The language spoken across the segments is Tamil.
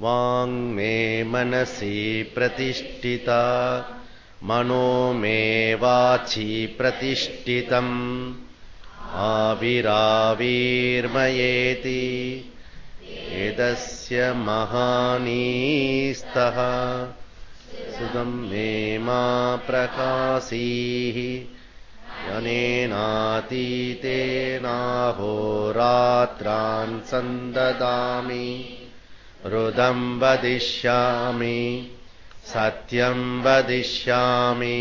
वाङ्मे मनसि प्रतिष्ठिता। मनो मे वाचि प्रतिष्ठितम् आविराविर्मयेति। एतस्य महानीस्तः। सुदम् मे मा प्रकाशीः। यनेनातीतेनाहोरात्रान् सन्ददामि रुदम् वदिष्यामि सत्यम् वदिष्यामि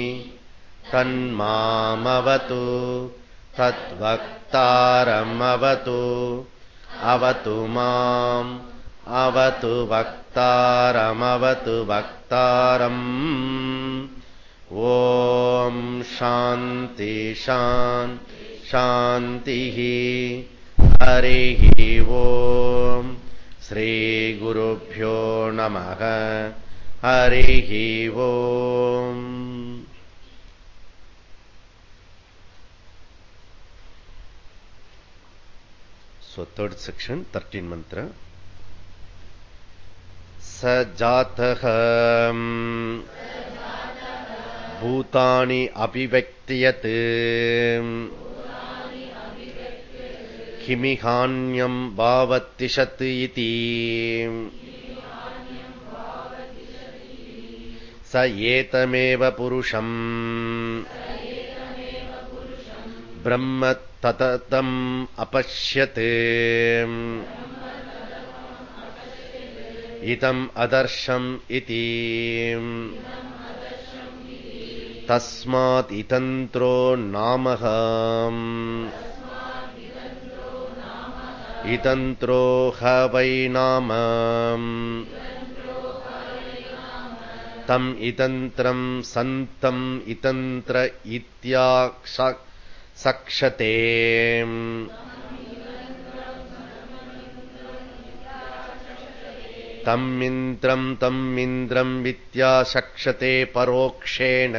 तन्मामवतु तद्वक्तारमवतु अवतु माम् अवतु वक्तारमवतु वक्तारम्। ॐ शान्ति शान् शान्तिः हरिः ॐ श्रीगुरुभ्यो नमः हरिः ॐ So third section, 13 mantra. स जातः भूतानि अभिव्यक्तियत् किमिहान्यम् भावतिषत् इति स एतमेव पुरुषम् ब्रह्म तततम् अपश्यत् इदम् अदर्शम् इति तस्मात् इतन्त्रो नामः इतन्त्रो ह वै नाम तम् इतन्त्रम् सन्तम् इतन्त्र इत्याक्षते तमिन्द्रम् तमिन्द्रम् विद्याशक्षते परोक्षेण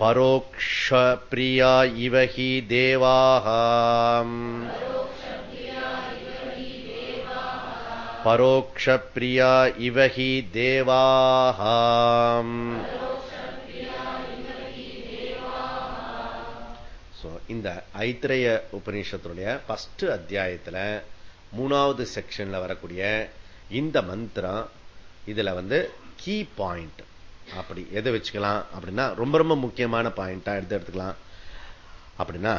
परोक्षप्रिया इव हि देवाः परोक्षप्रिया इव हि देवाः இந்த ஐத்திரைய உபநிஷத்துடைய ஃபர்ஸ்ட் அத்தியாயத்துல மூணாவது செக்ஷன்ல வரக்கூடிய இந்த மந்திரம் இதுல வந்து கீ பாயிண்ட் அப்படி எதை வச்சுக்கலாம் அப்படின்னா ரொம்ப ரொம்ப முக்கியமான பாயிண்டா எடுத்து எடுத்துக்கலாம். அப்படின்னா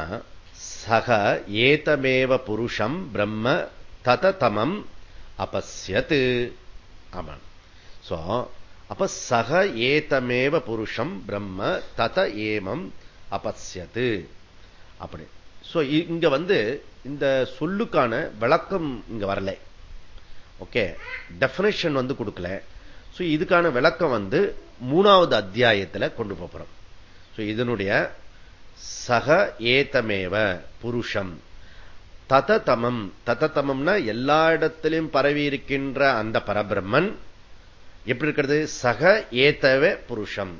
சக ஏதமேவ புருஷம் பிரம்ம தத தமம் அபசியத்து ஆமாம். சோ அப்ப சக ஏதமேவ புருஷம் பிரம்ம தத ஏமம் அபசியத்து அப்படி. சோ இங்க வந்து இந்த சொல்லுக்கான விளக்கம் இங்க வரல. ஓகே டெபினேஷன் வந்து கொடுக்கல. சோ இதுக்கான விளக்கம் வந்து மூணாவது அத்தியாயத்துல கொண்டு போறோம். சோ இதனுடைய சக ஏதமேவ புருஷம். தததமம் தததமம்னா எல்லா இடத்திலும் பரவி இருக்கின்ற அந்த பரபிரம்மன். எப்படி இருக்கிறது? சக ஏத்தவ புருஷம்.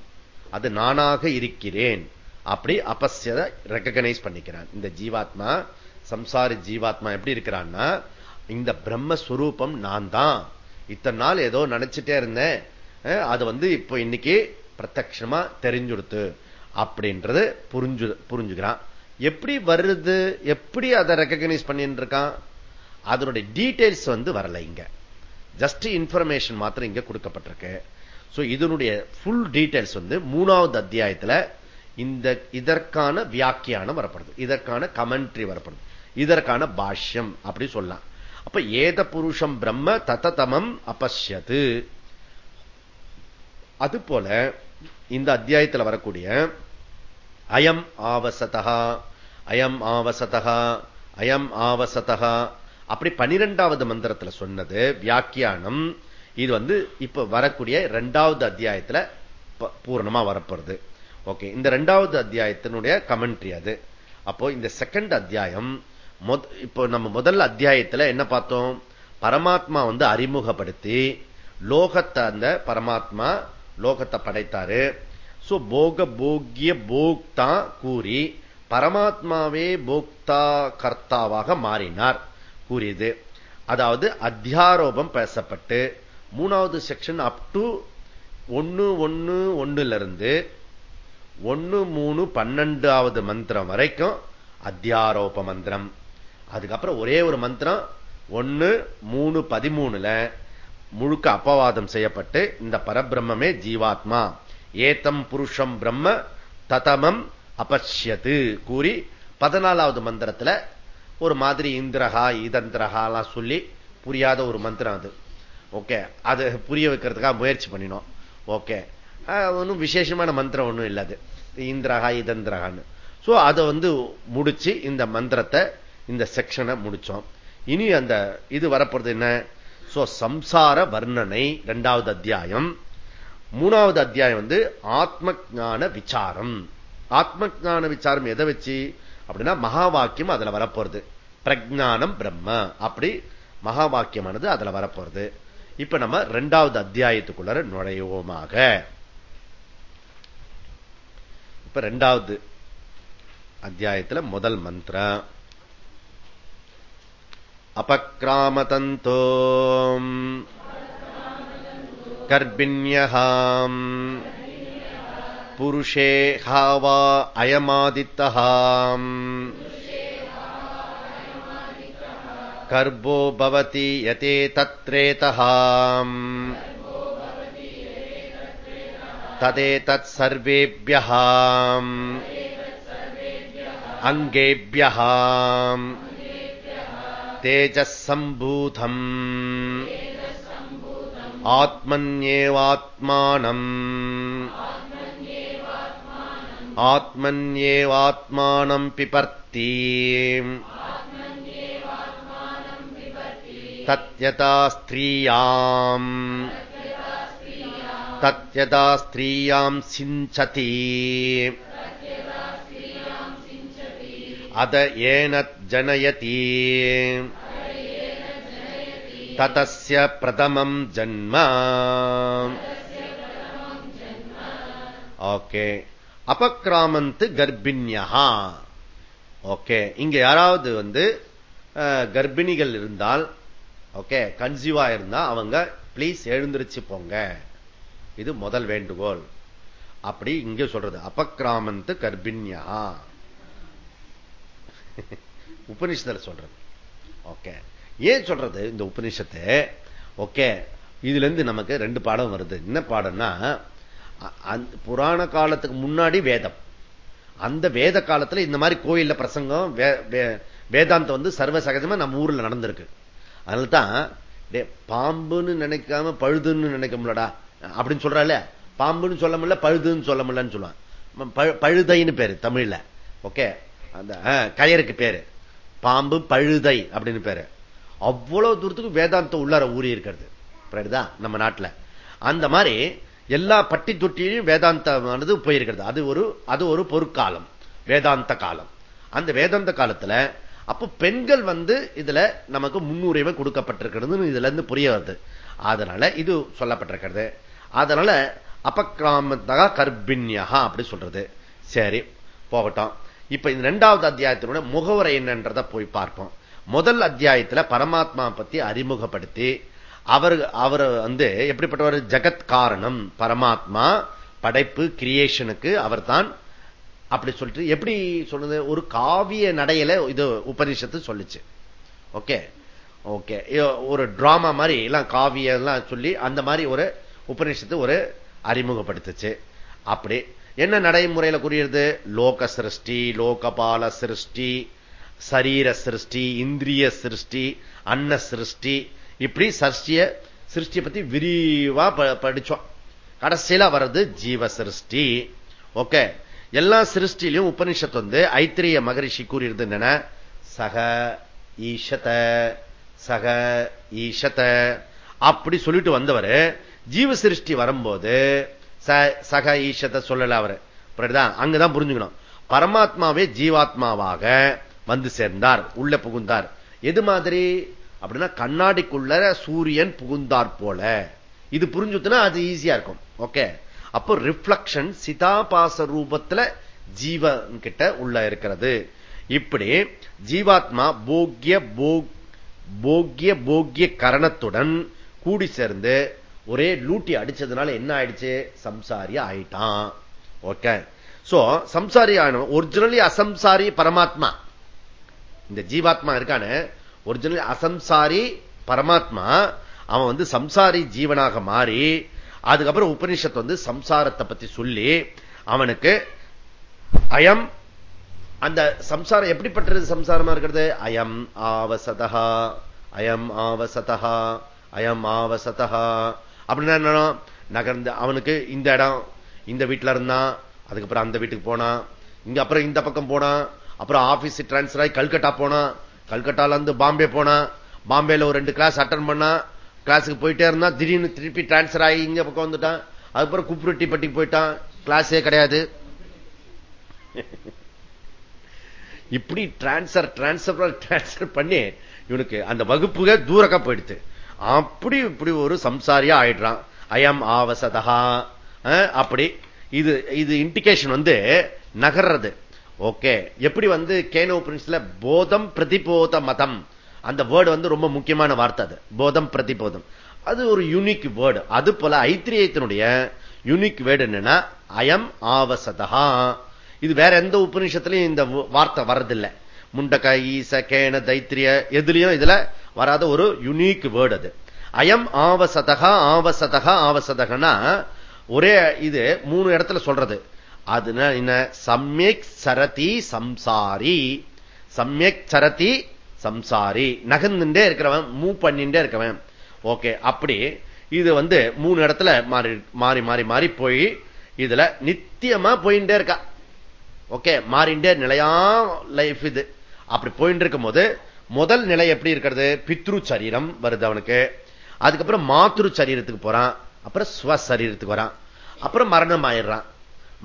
அது நானாக இருக்கிறேன். அப்படி அபஸ்யத ரெக்கக்னைஸ் பண்ணிக்கிறான். இந்த ஜீவாத்மா சம்சாரி ஜீவாத்மா எப்படி இருக்கிறான்னா இந்த பிரம்மஸ்வரூபம் நான் தான் இத்தனை நாள் ஏதோ நினைச்சிட்டே இருந்தேன். அது வந்து இப்போ இன்னைக்கு பிரத்யமா தெரிஞ்சுடுத்து அப்படின்றது புரிஞ்சு புரிஞ்சுக்கிறான். எப்படி வருது எப்படி அதை ரெக்கக்னைஸ் பண்ணிட்டு இருக்கான்? அதனுடைய டீடைல்ஸ் வந்து வரல இங்க. ஜஸ்ட் இன்ஃபர்மேஷன் மாத்திரம் இங்க கொடுக்கப்பட்டிருக்கு. இதனுடைய ஃபுல் டீடைல்ஸ் வந்து மூணாவது அத்தியாயத்துல இந்த இதற்கான வியாக்கியானம் வரப்படுது. இதற்கான கமெண்ட்ரி வரப்படுது. இதற்கான பாஷ்யம் அப்படி சொல்லலாம். அப்ப ஏத புருஷம் பிரம்ம தததமம் அபஷ்யது. அது போல இந்த அத்தியாயத்தில் வரக்கூடிய அயம் ஆவசதா அயம் ஆவசதா அயம் ஆவசதா அப்படி பனிரெண்டாவது மந்திரத்தில் சொன்னது வியாக்கியானம் இது வந்து இப்ப வரக்கூடிய இரண்டாவது அத்தியாயத்தில் பூர்ணமா வரப்படுறது ஓகே இந்த ரெண்டாவது அத்தியாயத்தினுடைய கமெண்ட்ரி அது. அப்போ இந்த செகண்ட் அத்தியாயம் இப்போ நம்ம முதல் அத்தியாயத்துல என்ன பார்த்தோம்? பரமாத்மா வந்து அறிமுகப்படுத்தி லோகத்தை அந்த பரமாத்மா லோகத்தை படைத்தாரு. சோ போக போக்கிய போக்தா கூறி பரமாத்மாவே போக்தா கர்த்தாவாக மாறினார். கூறியது. அதாவது அத்தியாரோபம் பேசப்பட்டு மூணாவது செக்ஷன் அப் டு ஒன்னு ஒன்னு ஒன்னுல இருந்து ஒன்னு மூணு பன்னெண்டாவது மந்திரம் வரைக்கும் அத்தியாரோப மந்திரம். அதுக்கப்புறம் ஒரே ஒரு மந்திரம் ஒன்னு மூணு பதிமூணுல முழுக்க அப்பவாதம் செய்யப்பட்டு இந்த பரபிரம்மே ஜீவாத்மா. ஏத்தம் புருஷம் பிரம்ம ததமம் அபஷ்யது கூறி பதினாலாவது மந்திரத்துல ஒரு மாதிரி இந்திரகா இதந்திரகாலாம் சொல்லி புரியாத ஒரு மந்திரம் அது. ஓகே அது புரிய வைக்கிறதுக்காக முயற்சி பண்ணினோம். ஓகே ஒன்றும் விசேஷமான மந்திரம் ஒன்றும் இல்லாது இந்திரகா இதந்திரகான்னு சோ அதை வந்து முடிச்சு இந்த மந்திரத்தை இந்த செக்ஷனை முடிச்சோம். இனி அந்த இது வரப்போறது என்ன? சோ சம்சார வர்ணனை இரண்டாவது அத்தியாயம். மூணாவது அத்தியாயம் வந்து ஆத்ம ஜான விசாரம். ஆத்ம ஜான விசாரம் எதை வச்சு? அப்படின்னா மகா வாக்கியம் அதுல வரப்போறது. பிரஜானம் பிரம்ம. அப்படி மகா வாக்கியமானது அதுல வரப்போறது. இப்ப நம்ம ரெண்டாவது அத்தியாயத்துக்குள்ள நுழைவோமாக. இப்ப ரெண்டாவது அத்தியாயத்துல முதல் மந்திரம். அபக்ராமதந்தோ கர்ப்பிண்யாம் புருஷே ஹாவா அயமாதித்தஹாம் கர்ப்போ பவதி யதே தத்ரேதஹாம் ததேதத் சர்வேபியः அங்கேபியः தேஜஸ் சம்பூதம் ஆத்மன்யேவாத்மானம். ஆத்மன்யேவாத்மானம் பிபர்த்தி. தத்யதா ஸ்திரீயாம். தத்யதா ஸ்திரீயாம் சிஞ்சதி. அத ஏன ஜனயதி. ததசிய பிரதமம் ஜன்ம. ஓகே. அபக்ராமந்து கர்ப்பிணியா ஓகே. இங்க யாராவது வந்து கர்ப்பிணிகள் இருந்தால் ஓகே கன்சீவா இருந்தா அவங்க பிளீஸ் எழுந்திருச்சு போங்க. இது முதல் வேண்டுகோள். அப்படி இங்க சொல்றது. அபக்ராமந்து கர்ப்பிணியா உபனிஷத்துல சொல்றது. ஓகே ஏன் சொல்றது இந்த உபநிஷத்தை? ஓகே இதுல இருந்து நமக்கு ரெண்டு பாடம் வருது. என்ன பாடம்னா புராண காலத்துக்கு முன்னாடி வேதம். அந்த வேத காலத்துல இந்த மாதிரி கோயில்ல பிரசங்கம் வேதாந்தம் வந்து சர்வ சகஜமா நம்ம ஊர்ல நடந்திருக்கு. அதனால்தான் பாம்புன்னு நினைக்காம பழுதுன்னு நினைக்க முடியலடா. அப்படின்னு சொல்றாள். பாம்புன்னு சொல்ல முடியல பழுதுன்னு சொல்ல முடியலன்னு சொல்லுவான் பழுதைன்னு பேரு தமிழ்ல. ஓகே அந்த கயருக்கு பேரு. பாம்பு பழுதை அப்படின்னு பேரு. அவ்வளவு தூரத்துக்கு வேதாந்தம் உள்ளார ஊறி இருக்கிறது. நம்ம நாட்டில். அந்த மாதிரி எல்லா பட்டி தொட்டியிலும் வேதாந்தமானது போயிருக்கிறது. அது ஒரு அது ஒரு பொற்காலம். வேதாந்த காலம். அந்த வேதாந்த காலத்துல அப்ப பெண்கள் வந்து இதுல நமக்கு முன்னுரிமை கொடுக்கப்பட்டிருக்கிறது இதுல இருந்து புரிய வருது. அதனால இது சொல்லப்பட்டிருக்கிறது. அதனால அபக்கிராமத்தகா கர்ப்பிணியா அப்படி சொல்றது. சரி போகட்டும். இப்ப இந்த ரெண்டாவது அத்தியாயத்தினுடைய முகவரை என்னன்றத போய் பார்ப்போம். முதல் அத்தியாயத்துல பரமாத்மா பத்தி அறிமுகப்படுத்தி அவர் அவர் வந்து எப்படிப்பட்டவர்? ஜகத் காரணம். பரமாத்மா படைப்பு கிரியேஷனுக்கு அவர் தான் அப்படி சொல்லிட்டு எப்படி சொல்றது? ஒரு காவிய நடையில இது உபனிஷத்து சொல்லுச்சு. ஓகே? ஓகே. ஒரு டிராமா மாதிரி எல்லாம் காவியம் எல்லாம் சொல்லி அந்த மாதிரி ஒரு உபநிஷத்து ஒரு அறிமுகப்படுத்துச்சு. அப்படி என்ன நடைமுறையில கூறியது? லோக சிருஷ்டி லோகபால சிருஷ்டி சரீர சிருஷ்டி இந்திரிய சிருஷ்டி அன்ன சிருஷ்டி. இப்படி சஷ்டிய சிருஷ்டியை பத்தி விரிவா படிச்சோம். கடைசியில வர்றது ஜீவ சிருஷ்டி. ஓகே. எல்லா சிருஷ்டிலையும் உபனிஷத்து வந்து ஐத்திரிய மகரிஷி கூறியது என்னென்ன? சக ஈஷத சக ஈஷத. அப்படி சொல்லிட்டு வந்தவர். ஜீவ சிருஷ்டி வரும்போது சக ஈஷத்தை சொல்லல அவரு. புரியுதா? அங்கதான் புரிஞ்சுக்கணும். பரமாத்மாவே ஜீவாத்மாவாக வந்து சேர்ந்தார். உள்ள புகுந்தார். எது மாதிரி? அப்படின்னா கண்ணாடிக்குள்ள சூரியன் புகுந்தார் போல. இது புரிஞ்சுதுன்னா அது ஈஸியா இருக்கும். ஓகே அப்போ ரிஃப்ளக்ஷன் சிதாபாச ரூபத்துல ஜீவன் கிட்ட உள்ள இருக்கிறது. இப்படி ஜீவாத்மா போக்கிய போக்கிய போக்கிய கரணத்துடன் கூடி சேர்ந்து ஒரே லூட்டி அடிச்சதுனால என்ன ஆயிடுச்சு? சம்சாரி ஆயிட்டான். ஓகே சோ சம்சாரி ஆகணும் ஒரிஜினலி அசம்சாரி பரமாத்மா. இந்த ஜீவாத்மா இருக்கான ஒரிஜினலி அசம்சாரி பரமாத்மா அவன் வந்து சம்சாரி ஜீவனாக மாறி அதுக்கப்புறம் உபனிஷத் வந்து சம்சாரத்தை பத்தி சொல்லி அவனுக்கு அயம் அந்த சம்சாரம் எப்படிப்பட்டது சம்சாரமா இருக்கிறது? அயம் ஆவசதா அயம் ஆவசதா அயம் ஆவசதா அப்படின்னா என்ன நகர்ந்து அவனுக்கு இந்த இடம் இந்த வீட்டில் இருந்தான் அதுக்கப்புறம் அந்த வீட்டுக்கு போனான் இங்க அப்புறம் இந்த பக்கம் போனான் அப்புறம் ஆபீஸ் டிரான்ஸ்பர் ஆகி கல்கட்டா போனான் கல்கட்டால இருந்து பாம்பே போனான் பாம்பேல ஒரு ரெண்டு கிளாஸ் அட்டன் பண்ணா கிளாஸுக்கு போயிட்டே இருந்தான் திடீர்னு திருப்பி டிரான்ஸ்பர் ஆகி இங்க பக்கம் வந்துட்டான் அதுக்கப்புறம் குப்புரெட்டி பட்டிக்கு போயிட்டான் கிளாஸே கிடையாது. இப்படி டிரான்ஸ்பர் டிரான்ஸ்பர் டிரான்ஸ்பர் பண்ணி இவனுக்கு அந்த வகுப்புக தூரக்கா போயிடுது அப்படி இப்படி ஒரு சம்சாரியா ஆயிடுறான். அயம் ஆவசதா அப்படி. இது இது இண்டிகேஷன் வந்து நகர்றது. ஓகே எப்படி வந்து கேனோ பிரின்ஸ்ல போதம் பிரதிபோத மதம்? அந்த வேர்டு வந்து ரொம்ப முக்கியமான வார்த்தை அது. போதம் பிரதிபோதம். அது ஒரு யூனிக் வேர்டு அது போல ஐத்திரியத்தினுடைய யூனிக் வேர்டு என்னன்னா அயம் ஆவசதா இது வேற எந்த உபநிஷத்திலையும் இந்த வார்த்தை வர்றதில்லை. முண்டக ஈச கேன தைத்திரிய எதுலயும் இதுல வராத ஒரு யுனிக் வேர்டு அது. அயம் ஆவசதகா ஆவசதகா ஆவசதகனா ஒரே இது மூணு இடத்துல சொல்றது. அதுனா என்ன? சம்யக் சரதி சம்சாரி. சமயக் சரதி சம்சாரி. நகர்ந்துட்டே இருக்கிறவன் மூவ் பண்ணிட்டே இருக்கவன். ஓகே அப்படி. இது வந்து மூணு இடத்துல மாறி மாறி மாறி மாறி போய் இதுல நித்தியமா போயிட்டே இருக்கா. ஓகே மாறிண்டே நிலையா லைஃப் இது. அப்படி போயிட்டு இருக்கும் போது முதல் நிலை எப்படி இருக்கிறது? பித்ரு சரீரம் வருது அவனுக்கு. அதுக்கப்புறம் மாத்ரு சரீரத்துக்கு போறான். அப்புறம் ஸ்வசரீரத்துக்கு வரான். அப்புறம் மரணம் ஆயிடுறான்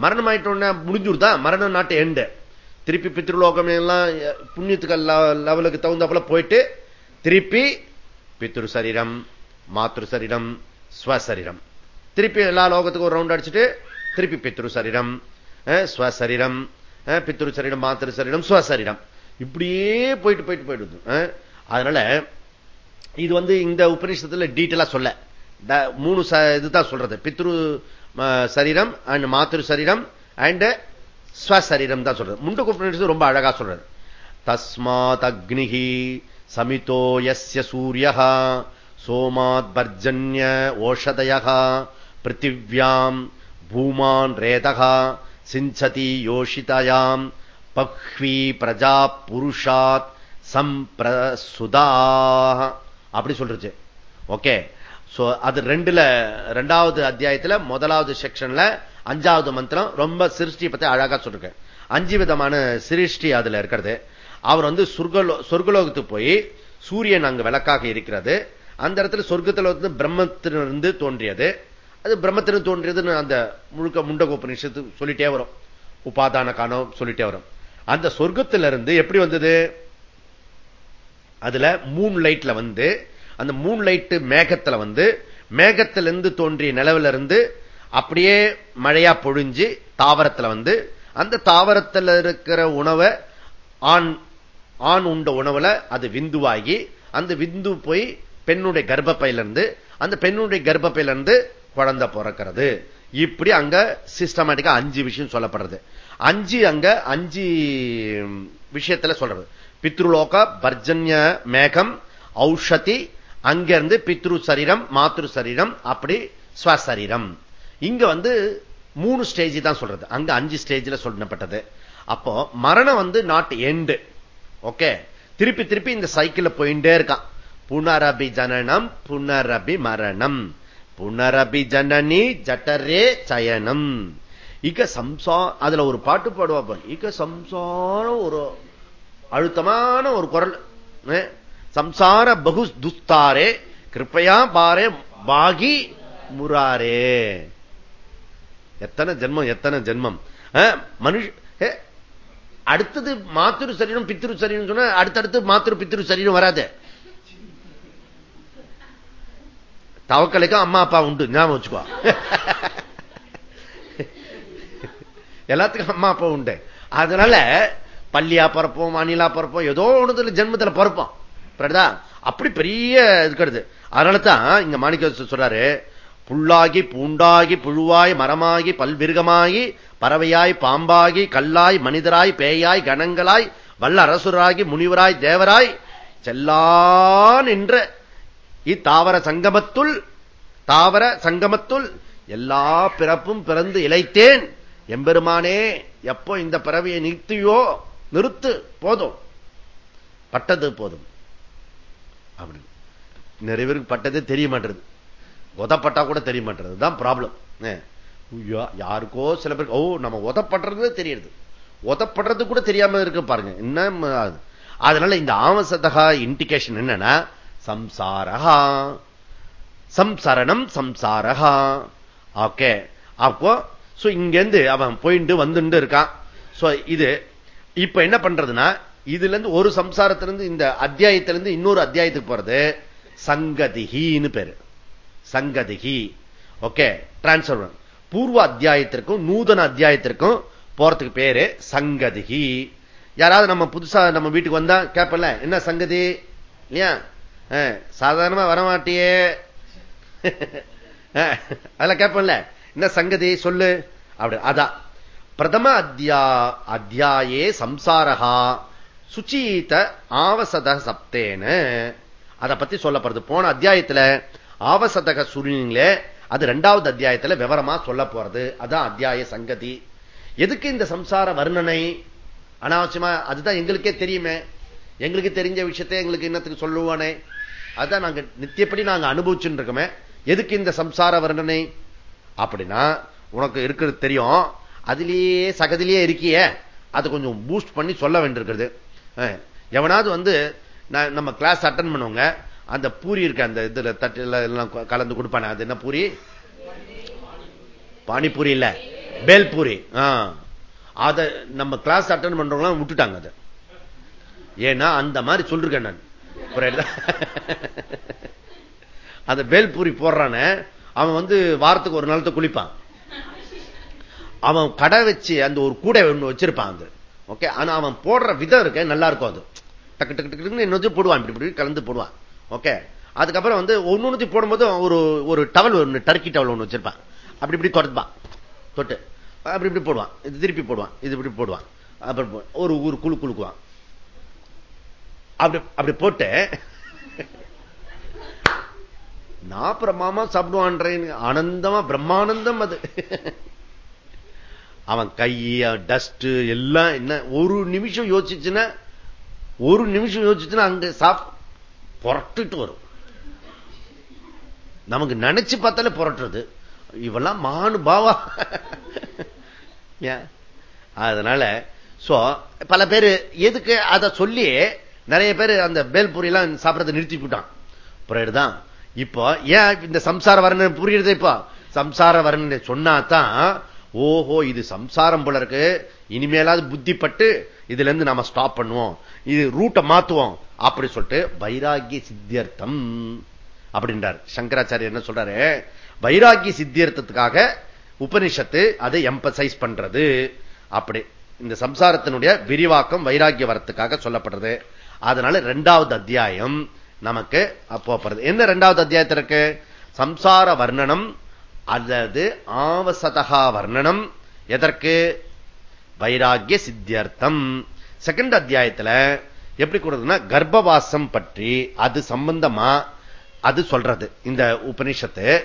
மரணம் ஆயிட்டோன்னா முடிஞ்சுடுதா? மரணம் நாட்டு எண்டு திருப்பி பித்ருலோகம் எல்லாம் புண்ணியத்துக்கு லெவலுக்கு தகுந்தாப்புல போயிட்டு திருப்பி பித்ரு சரீரம் மாத்ரு சரீரம் ஸ்வசரீரம். திருப்பி எல்லா லோகத்துக்கும் ஒரு ரவுண்ட் அடிச்சுட்டு திருப்பி பித்ரு சரீரம் ஸ்வசரீரம் பித்ரு சரீரம் மாத்திரு சரீரம் ஸ்வசரீரம். இப்படியே போயிட்டு போயிட்டு போயிடுது அதனால இது வந்து இந்த உபநிஷத்துல டீட்டெயிலா சொல்ல. மூணு இதுதான் சொல்றது. பித்ரு சரீரம் அண்ட் மாத்திரு சரீரம் அண்ட் ஸ்வசரீரம் தான் சொல்றது. முண்டு உபநிஷத்து ரொம்ப அழகா சொல்றது தஸ்மாத் அக்னிகி சமிதோ யஸ்ய சூரிய சோமாத் பர்ஜன்ய ஓஷதய பிருத்திவியாம் பூமான் ரேதகா சிஞ்சதி யோஷிதயாம் பக்வி பிரஜா புருஷாத் சம்பிரசுதா அப்படி சொல்றச்சு ஓகே. அது ரெண்டுல ரெண்டாவது அத்தியாயத்துல முதலாவது செக்ஷன்ல அஞ்சாவது மந்திரம் ரொம்ப சிருஷ்டி பத்தி அழகா சொல்றேன். அஞ்சு விதமான சிருஷ்டி அதுல இருக்கிறது. அவர் வந்து சொர்க்கலோ சொர்க்கலோகத்துக்கு போய் சூரியன் அங்கு விளக்காக இருக்கிறது. அந்த இடத்துல சொர்க்கத்தில் வந்து பிரம்மத்திலிருந்து தோன்றியது. அது பிரம்மத்திலிருந்து தோன்றியதுன்னு அந்த முழுக்க முண்டகோபனிஷத்து சொல்லிட்டே வரும். உபாதான காணம் சொல்லிட்டே வரும். அந்த சொர்க்கத்திலிருந்து எப்படி வந்தது? அதுல மூன் லைட்ல வந்து அந்த மூன் லைட் மேகத்துல வந்து மேகத்திலிருந்து தோன்றிய நிலவுல இருந்து அப்படியே மழையா பொழிஞ்சு தாவரத்துல வந்து அந்த தாவரத்தில் இருக்கிற உணவை ஆண் ஆண் உண்ட உணவுல அது விந்துவாகி அந்த விந்து போய் பெண்ணுடைய கர்ப்பையிலிருந்து அந்த பெண்ணுடைய கர்ப்பையிலிருந்து குழந்தை பிறக்கிறது. இப்படி அங்க சிஸ்டமேட்டிக்கா அஞ்சு விஷயம் சொல்லப்படுறது. அஞ்சு அங்க அஞ்சு விஷயத்துல சொல்றது. பித்ருலோக பர்ஜன்ய மேகம் ஔஷதி அங்கிருந்து பித்ரு சரீரம் மாத்ரு சரீரம் அப்படி ஸ்வசரீரம். இங்க வந்து மூணு ஸ்டேஜ் தான் சொல்றது. அங்க அஞ்சு ஸ்டேஜ்ல சொல்லப்பட்டது. அப்போ மரணம் வந்து நாட் எண்டு ஓகே திருப்பி திருப்பி இந்த சைக்கிள் போயிட்டே இருக்கான். புனரபி ஜனனம் புனரபி மரணம் புனரபி ஜனனி ஜட்டரே சயனம். இக்க சம்சா அதுல ஒரு பாட்டு பாடுவா இக்க சம்சாரம் ஒரு அழுத்தமான ஒரு குரல். சம்சார பகு துஸ்தாரே கிருப்பையா பாரே பாகி முராரே. எத்தனை ஜென்மம் எத்தனை ஜென்மம். மனுஷ அடுத்தது மாத்திரு சரீரம் பித்திரு சரீரம் சொன்னா அடுத்தடுத்து மாத்திரு பித்திரு சரீரம் வராது. தவக்கலைக்கும் அம்மா அப்பா உண்டு. ஞாபகம் வச்சுக்கோ. எல்லாத்துக்கும் அம்மா அப்பா உண்டு. அதனால பள்ளியா பிறப்போம் அணிலா பிறப்போம் ஏதோ ஒண்ணுல ஜென்மத்தில் பிறப்போம். அப்படி பெரிய இருக்கிறது அதனாலதான் இங்க மாணிக்க சொல்றாரு புல்லாகி பூண்டாகி புழுவாய் மரமாகி பல்விருகமாகி பறவையாய் பாம்பாகி கல்லாய் மனிதராய் பேயாய் கணங்களாய் வல்ல அரசுராகி முனிவராய் தேவராய் செல்லான் என்ற இத்தாவர சங்கமத்துள் தாவர சங்கமத்துள் எல்லா பிறப்பும் பிறந்து இழைத்தேன். எம்பெருமானே எப்போ இந்த பிறவியை நிறுத்தியோ நிறுத்து போதும். பட்டது போதும். அப்படி. நிறைய பேருக்கு பட்டதே தெரிய மாட்டேது உதப்பட்டா கூட தெரிய மாட்டேறது தான் ப்ராப்ளம் யாருக்கோ சில பேருக்கு ஓ நம்ம உதப்படுறது தெரியுது. உதப்படுறது கூட தெரியாம இருக்கு பாருங்க. என்ன அதனால இந்த ஆமசதகா இண்டிகேஷன் என்னன்னா சம்சாரகா சம்சரணம் சம்சாரகா ஓகே அப்போ இங்கிருந்து அவன் போயிட்டு வந்துட்டு இருக்கான். இது இப்ப என்ன பண்றதுன்னா இதுல இருந்து ஒரு சம்சாரத்திலிருந்து இந்த அத்தியாயத்திலிருந்து இன்னொரு அத்தியாயத்துக்கு போறது சங்கதிகின்னு பேரு. சங்கதிகி ஓகே டிரான்ஸ்பர் பூர்வ அத்தியாயத்திற்கும் நூதன அத்தியாயத்திற்கும் போறதுக்கு பேரு சங்கதிகி யாராவது நம்ம புதுசா நம்ம வீட்டுக்கு வந்தா கேப்பல என்ன சங்கதி? இல்லையா? சாதாரணமா வரமாட்டியே. அதெல்லாம் கேட்போம்ல. என்ன சங்கதி சொல்லு. அப்படி அதான் பிரதம அத்தியா அத்தியாயே சம்சாரகா சுச்சீத ஆவசத சப்தேனு. அதை பத்தி சொல்லப்படுறது போன அத்தியாயத்துல ஆவசதக சுருங்களே அது ரெண்டாவது அத்தியாயத்துல விவரமா சொல்ல போறது. அதான் அத்தியாய சங்கதி. எதுக்கு இந்த சம்சார வர்ணனை? அனாவசியமா அதுதான் எங்களுக்கே தெரியுமே. எங்களுக்கு தெரிஞ்ச விஷயத்தை எங்களுக்கு இன்னத்துக்கு சொல்லுவானே. அதான் நாங்க நித்தியப்படி நாங்க அனுபவிச்சுட்டு இருக்கோமே. எதுக்கு இந்த சம்சார வர்ணனை? அப்படின்னா உனக்கு இருக்கிறது தெரியும். அதுலேயே சகதிலேயே இருக்கிய. அதை கொஞ்சம் பூஸ்ட் பண்ணி சொல்ல வேண்டியிருக்கிறது. எவனாவது வந்து நம்ம கிளாஸ் அட்டன் பண்ணுவோங்க. அந்த பூரி இருக்க அந்த இதுல தட்டில எல்லாம் கலந்து கொடுப்பானே. அது என்ன பூரி? பானிபூரி இல்ல. பேல்பூரி அதை நம்ம கிளாஸ் அட்டன் பண்றவங்க விட்டுட்டாங்க அதை. ஏன்னா அந்த மாதிரி சொல்லிருக்கேன் நான். அந்த பேல்பூரி போடுறான அவன் வந்து வாரத்துக்கு ஒரு நாளத்தை குளிப்பான். அவன் கடை வச்சு அந்த ஒரு கூடை ஒண்ணு வச்சிருப்பான் அது. ஓகே ஆனா அவன் போடுற விதம் இருக்க நல்லா இருக்கும் அது. டக்கு டக்கு டக்குன்னு இன்னொரு போடுவான். இப்படி இப்படி கலந்து போடுவான். ஓகே அதுக்கப்புறம் வந்து ஒன்னொன்னு போடும்போது ஒரு ஒரு டவல் ஒன்று டர்க்கி டவல் ஒன்று வச்சிருப்பான். அப்படி இப்படி தொடப்பான் தொட்டு அப்படி இப்படி போடுவான். இது திருப்பி போடுவான். இது இப்படி போடுவான். அப்புறம் ஒரு ஒரு குழு குழுக்குவான் அப்படி அப்படி போட்டு நான் பிரம்மாமா சாப்பிடுவான்றேன். ஆனந்தமா பிரம்மானந்தம் அது. அவன் கை டஸ்ட் எல்லாம் என்ன ஒரு நிமிஷம் யோசிச்சுன்னா ஒரு நிமிஷம் யோசிச்சுன்னா அங்க சாப் புரட்டுட்டு வரும். நமக்கு நினைச்சு பார்த்தாலே புரட்டுறது. இவெல்லாம் மானு பாவா அதனால பல பேர் எதுக்கு அதை சொல்லி நிறைய பேர் அந்த பேல்பூரி எல்லாம் சாப்பிடறதை நிறுத்தி விட்டான் புரியுதுதான் இப்போ ஏன் இந்த சம்சார வர்ணனை புரியுறது இப்போ? சம்சார வர்ணனை சொன்னாதான் ஓஹோ இது சம்சாரம் போல இருக்கு. இனிமேலாவது புத்திப்பட்டு இதுல இருந்து நாம ஸ்டாப் பண்ணுவோம். இது ரூட்டை மாத்துவோம். அப்படி சொல்லிட்டு வைராகிய சித்தியர்த்தம் அப்படின்றார். சங்கராச்சாரியர் என்ன சொல்றாரு? வைராகிய சித்தியர்த்தத்துக்காக உபனிஷத்து அதை எம்பசைஸ் பண்றது. அப்படி இந்த சம்சாரத்தினுடைய விரிவாக்கம் வைராகிய வரத்துக்காக சொல்லப்படுறது. அதனால இரண்டாவது அத்தியாயம் நமக்கு போறது. என்ன இரண்டாவது அத்தியாயத்திற்கு? சம்சார வர்ணனம் அல்லது ஆவசதகா வர்ணனம். எதற்கு? வைராகிய சித்தியர்த்தம். செகண்ட் அத்தியாயத்துல எப்படி கூடுதுன்னா கர்ப்பவாசம் பற்றி அது சம்பந்தமா அது சொல்றது. இந்த உபனிஷத்து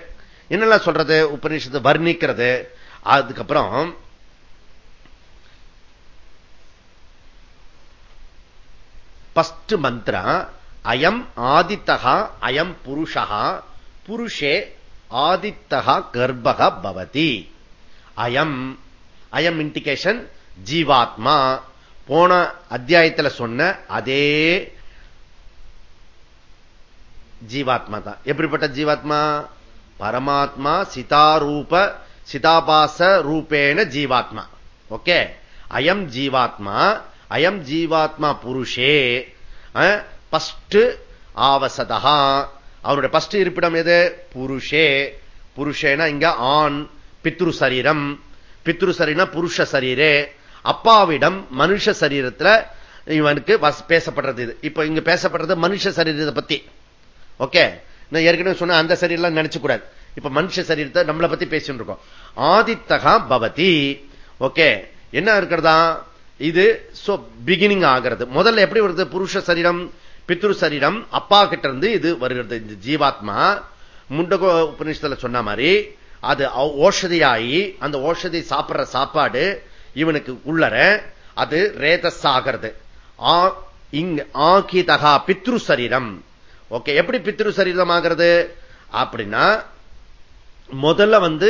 என்னெல்லாம் சொல்றது? உபனிஷத்து வர்ணிக்கிறது. அதுக்கப்புறம் பஸ்ட் மந்திர அயம் ஆதித்தகா அயம் புருஷகா புருஷே ஆதித்தகா கர்ப்பக பவதி அயம் அயம் இண்டிகேஷன் ஜீவாத்மா போன அத்தியாயத்தில் சொன்ன அதே ஜீவாத்மா தான். எப்படிப்பட்ட ஜீவாத்மா? பரமாத்மா சிதாரூப சிதாபாச ரூபேன ஜீவாத்மா. ஓகே அயம் ஜீவாத்மா அயம் ஜீவாத்மா புருஷே பஸ்ட் ஆவசதா அவனுடைய பஸ்ட் இருப்பிடம் எது? புருஷே. புருஷேனா இங்க ஆண் பித்ரு சரீரம். பித்ரு சரீனா புருஷ சரீரே. அப்பாவிடம் மனுஷ சரீரத்துல இவனுக்கு பேசப்படுறது இது. இப்ப இங்க பேசப்படுறது மனுஷ சரீரத்தை பத்தி. ஓகே? நான் ஏற்கனவே சொன்ன அந்த சரீரம் நினைச்சு கூடாது இப்ப மனுஷ சரீரத்தை நம்மளை பத்தி பேசிட்டு இருக்கோம். ஆதித்தகா பவதி. ஓகே? என்ன இருக்கிறதா? இது பிகினிங் ஆகிறது. முதல்ல எப்படி வருது? புருஷ சரீரம் பித்ரு சரீரம் அப்பா கிட்ட இருந்து இது வருகிறது. இந்த ஜீவாத்மா முண்டகோ உபநிஷத்துல சொன்ன மாதிரி அது ஓஷதியாகி அந்த ஓஷதி சாப்பிடுற சாப்பாடு இவனுக்கு உள்ளர அது ரேதஸ் ஆகிறது ஆகிதகா பித்ரு சரீரம். ஓகே எப்படி பித்ரு சரீரம் ஆகிறது அப்படின்னா முதல்ல வந்து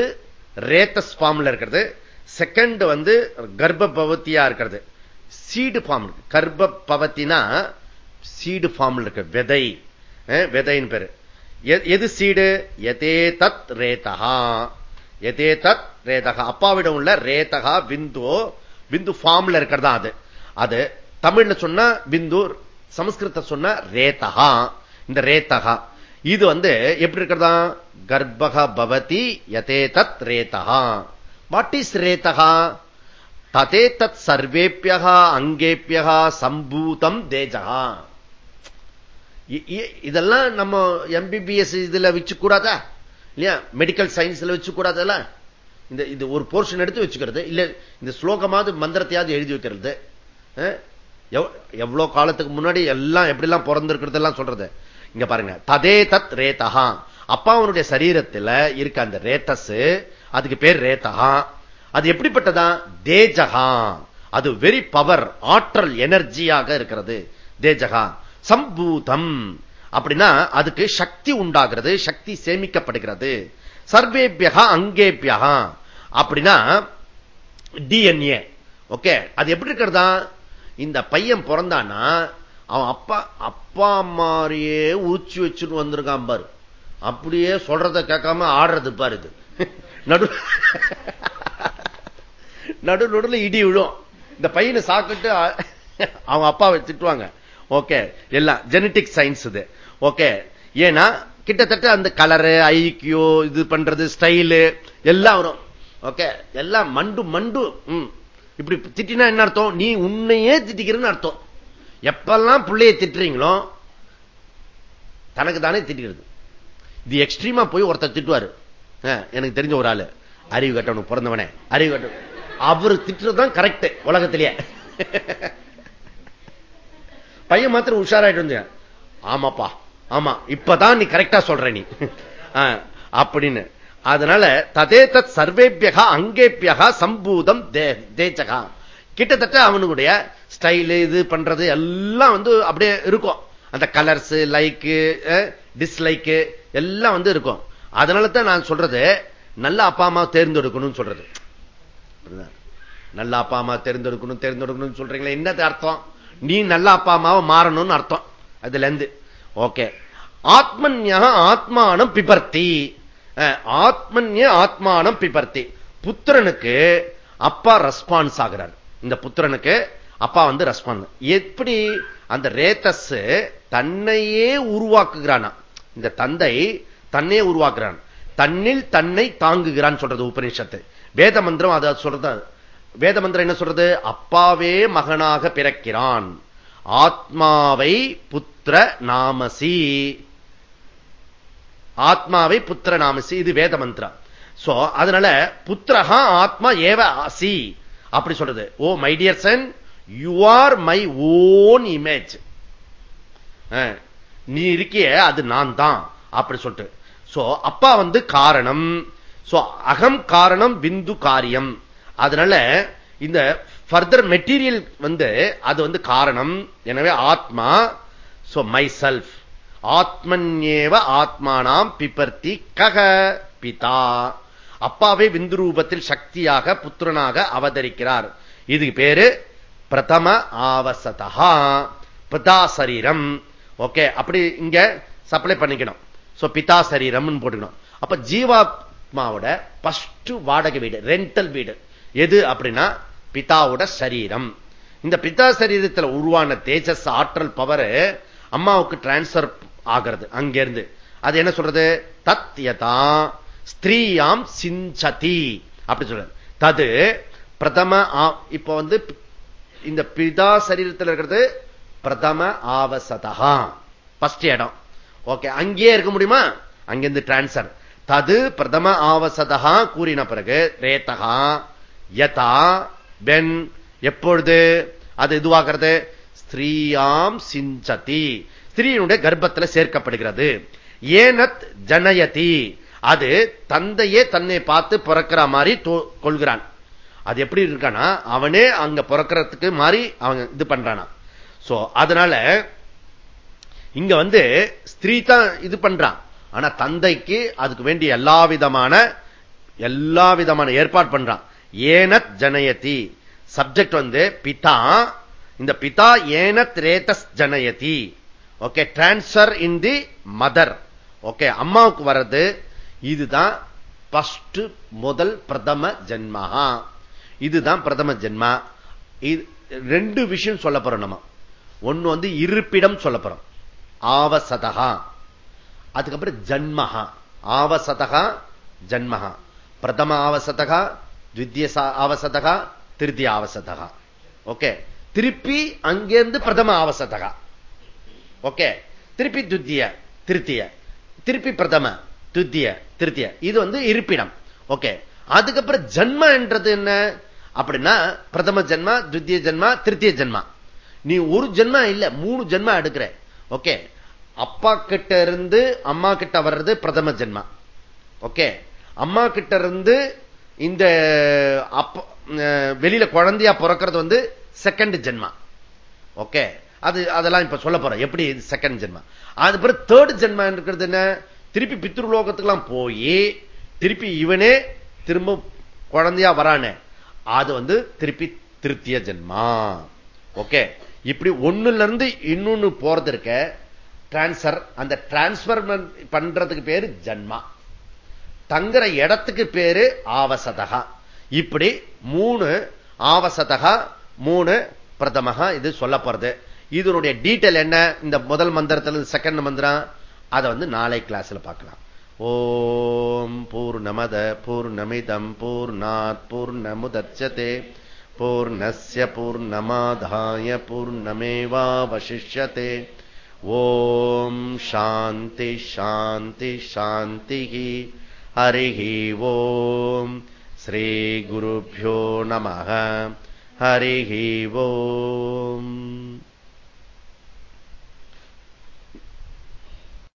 ரேத்தஸ் ஃபார்ம்ல இருக்கிறது. செகண்ட் வந்து கர்ப்பபவத்தியா இருக்கிறது. சீடு ஃபார்ம் கர்ப்பபவத்தினா சீடு ஃபார்ம்ல இருக்கு. விதை. விதைன்னு பேரு. எது சீடு எதே தத் ரேதகா. எதே தத் ரேதகா. அப்பாவிடம் உள்ள ரேதகா விந்துவோ விந்து ஃபார்ம்ல இருக்கிறதா அது? அது தமிழ்ல சொன்ன விந்து சமஸ்கிருத சொன்ன ரேதகா. இந்த ரேத்தகா இது வந்து எப்படி இருக்கிறதா? கர்ப்பக பவதி யதே தத் ரேதகா. வாட் இஸ் ரேதகா ததே தத் சர்வேபியா அங்கேபியா சம்பூதம் தேஜகா இதெல்லாம் நம்ம எம்பிபிஎஸ் இதுல வச்சு கூடாதா இல்லையா மெடிக்கல் சயின்ஸ்ல வச்சுக்கூடாதல்ல இந்த இது ஒரு போர்ஷன் எடுத்து வச்சுக்கிறது இல்ல இந்த ஸ்லோகமாவது மந்திரத்தையாவது எழுதி வைக்கிறது எவ்வளவு காலத்துக்கு முன்னாடி எல்லாம் எப்படிலாம் பிறந்திருக்கிறது எல்லாம் சொல்றது இங்க பாருங்க ததே தத் ரேதகா அப்பாவனுடைய சரீரத்தில் இருக்க அந்த ரேத்தஸ் அதுக்கு பேர் ரேதகா அது எப்படிப்பட்டதா? தேஜகா அது வெரி பவர் ஆற்றல் எனர்ஜியாக இருக்கிறது. தேஜகா சம்பூதம். அப்படின்னா அதுக்கு சக்தி உண்டாகிறது சக்தி சேமிக்கப்படுகிறது. சர்வேபியகா அங்கேபியகா. அப்படின்னா டிஎன்ஏ ஓகே அது எப்படி இருக்கிறதா? இந்த பையன் பிறந்தானா அவன் அப்பா அப்பா மாதிரியே ஊச்சி வச்சுட்டு வந்திருக்கான் பாரு. அப்படியே சொல்றத கேட்காம ஆடுறது பாரு இது. நடு நடு நடுல இடி விழும். இந்த பையனை சாக்கிட்டு அவங்க அப்பாவை திட்டுவாங்க. ஓகே எல்லாம் ஜெனட்டிக் சயின்ஸ் இது. ஓகே ஏன்னா கிட்டத்தட்ட அந்த கலரு ஐக்கியோ இது பண்றது ஸ்டைலு எல்லாம் வரும். ஓகே எல்லாம் மண்டு மண்டு இப்படி திட்டினா என்ன அர்த்தம்? நீ உன்னையே திட்டிக்கிறன்னு அர்த்தம். எப்பெல்லாம் பிள்ளைய திட்டுறீங்களோ தனக்கு தானே திட்டுகிறது இது எக்ஸ்ட்ரீமா போய் ஒருத்தர் திட்டுவாரு. எனக்கு தெரிஞ்ச ஒரு ஆளு. அறிவு கட்டணும் பிறந்தவனே. அறிவு கட்டணும் அவரு திட்டுறதுதான் கரெக்ட் உலகத்திலேயே. பையன் மாத்திரம் உஷாராயிட்டு வந்து ஆமாப்பா. ஆமா இப்பதான் நீ கரெக்டா சொல்ற நீ. அப்படின்னு. அதனால ததே தத் சர்வேபியகா அங்கேபியகா சம்பூதம் தேச்சகா கிட்டத்தட்ட அவனுடைய ஸ்டைலு இது பண்றது எல்லாம் வந்து அப்படியே இருக்கும். அந்த கலர்ஸ் லைக்கு டிஸ்லைக்கு எல்லாம் வந்து இருக்கும். அதனால தான் நான் சொல்றது நல்ல அப்பா அம்மா தேர்ந்தெடுக்கணும்னு சொல்றது. நல்ல அப்பா அம்மா தேர்ந்தெடுக்கணும் தேர்ந்தெடுக்கணும்னு சொல்றீங்களா என்னது அர்த்தம்? நீ நல்ல அப்பா அம்மாவை மாறணும்னு அர்த்தம். அதுல இருந்து. ஓகே. ஆத்மன்யா ஆத்மானம் பிபர்த்தி. ஆத்மன்ய ஆத்மானம் பிபர்த்தி. புத்திரனுக்கு அப்பா ரெஸ்பான்ஸ் ஆகிறார். இந்த புத்திரனுக்கு அப்பா வந்து ரெஸ்பான்ஸ் எப்படி அந்த ரேத்தஸ் தன்னையே உருவாக்குகிறானா? இந்த தந்தை தன்னையே உருவாக்குறான். தன்னில் தன்னை தாங்குகிறான் சொல்றது உபநிஷத்து. வேத மந்திரம் அதை சொல்றது வேத மந்திரம் என்ன சொல்றது? அப்பாவே மகனாக பிறக்கிறான். ஆத்மாவை புத்திர நாமசி. ஆத்மாவை புத்திர நாமசி. இது வேத மந்திரம். சோ அதனால புத்திரகா ஆத்மா ஏவ அசி. அப்படி சொல்றது. ஓ my dear son you are my own image. நீ இருக்கிய அது நான் தான். அப்படி சொல்லிட்டு. சோ அப்பா வந்து காரணம். சோ அகம் காரணம் விந்து காரியம். அதனால இந்த ஃபர்தர் மெட்டீரியல் வந்து அது வந்து காரணம். எனவே ஆத்மா சோ மை செல்ஃப் ஆத்மன்யேவ ஆத்மானாம் பிபர்த்தி கக பிதா. அப்பாவே விந்து ரூபத்தில் சக்தியாக புத்திரனாக அவதரிக்கிறார். இது பேரு பிரதம ஆவசதா பிதா சரீரம். ஓகே அப்படி இங்க சப்ளை பண்ணிக்கணும். பிதா சரீரம் போட்டுக்கணும். அப்ப ஜீவாத்மாவோட பஸ்ட் வாடகை வீடு ரெண்டல் வீடு. எது அப்படின்னா பிதாவோட சரீரம். இந்த பிதா சரீரத்தில் உருவான தேஜஸ் ஆற்றல் பவர் அம்மாவுக்கு டிரான்ஸ்பர் ஆகிறது அங்கிருந்து. அது என்ன சொல்றது? தத்யதா ஸ்திரீயாம் சிஞ்சதி அப்படி சொல்றது. தது பிரதம இப்ப வந்து இந்த பிதா சரீரத்தில் இருக்கிறது பிரதம ஆவசதா. பஸ்ட் இடம். ஓகே அங்கேயே இருக்க முடியுமா? அங்கிருந்து டிரான்ஸ்பர் தது பிரதம ஆவசதா கூறின பிறகு ரேத்தகா யதா பென் எப்பொழுது? அது இதுவாகிறது ஸ்திரீயாம் சிஞ்சதி. ஸ்திரீனுடைய கர்ப்பத்தில் சேர்க்கப்படுகிறது. ஏனத் ஜனயதி. அது தந்தையே தன்னை பார்த்து பிறக்கிற மாதிரி கொள்கிறான். அது எப்படி இருக்கானா அவனே அங்க பிறக்கிறதுக்கு மாதிரி அவன் இது பண்றானா. சோ அதனால இங்க வந்து ஸ்திரீ தான் இது பண்றான். ஆனா தந்தைக்கு அதுக்கு வேண்டிய எல்லா விதமான எல்லா விதமான ஏற்பாடு பண்றான். ஏனத் ஜனயதி. சப்ஜெக்ட் வந்து பிதா. இந்த பிதா ஏனத் ரேதஸ் ஜனயதி. Okay transfer in the mother okay அம்மாவுக்கு வர்றது இதுதான் பஸ்ட் முதல் பிரதம ஜென்மஹா. இதுதான் பிரதம ஜென்மா. ரெண்டு விஷயம் சொல்ல போறோம் நம்ம. ஒன்னு வந்து இருப்பிடம் சொல்ல போறோம். ஆவசதகா அதுக்கப்புறம் ஜன்மஹா. ஆவசதகா ஜன்மஹா. பிரதம ஆவசதகா த்வித்திய ஆவசதகா திருத்திய ஆவசதகா ஓகே. திருப்பி அங்கேருந்து பிரதம ஆவசதகா ஓகே. திருப்பி துத்திய திருத்திய. திருப்பி பிரதம துத்திய திருத்திய. இது வந்து இருப்பிடம். ஓகே. அதுக்கப்புறம் ஜன்ம என்றது என்ன? அப்படின்னா பிரதம ஜென்மா துத்திய ஜென்மா திருத்திய ஜென்மா. நீ ஒரு ஜென்மா இல்ல மூணு ஜென்மா எடுக்கிற. ஓகே. அப்பா கிட்ட இருந்து அம்மா கிட்ட வர்றது பிரதம ஜென்மா. ஓகே? அம்மா கிட்ட இருந்து இந்த வெளியில குழந்தையா பிறக்கிறது வந்து செகண்ட் ஜென்மா. ஓகே? அது அதெல்லாம் இப்ப சொல்ல போறேன் எப்படி செகண்ட் ஜென்மா? அது பிறகு தேர்ட் ஜென்மா இருக்கிறது என்ன? திருப்பி பித்ருலோகத்துக்கெல்லாம் போய் திருப்பி இவனே திரும்ப குழந்தையா வரானே. அது வந்து திருப்பி திருத்திய ஜென்மா. ஓகே? இப்படி ஒண்ணுல இருந்து இன்னொன்னு போறது இருக்க டிரான்ஸ்பர் அந்த டிரான்ஸ்பர்மெண்ட் பண்றதுக்கு பேரு ஜன்மா. தங்குற இடத்துக்கு பேரு ஆவசதகா. இப்படி மூணு ஆவசதகா மூணு பிரதமகா இது சொல்ல போறது. இதனுடைய டீட்டெயில் என்ன? இந்த முதல் மந்திரத்தில் செகண்ட் மந்திரம். அதை வந்து நாளை கிளாஸ்ல பார்க்கலாம். ஓம் பூர்ணமத பூர்ணமிதம் பூர்ணாத் பூர்ணமுதச்சதே. பூர்ணஸ்ய பூர்ணமாதாய பூர்ணமேவாவசிஷ்யते शान्ति शान्ति शान्तिः। हरिः वोम् श्रीगुरुभ्यो नमः। हरिः वो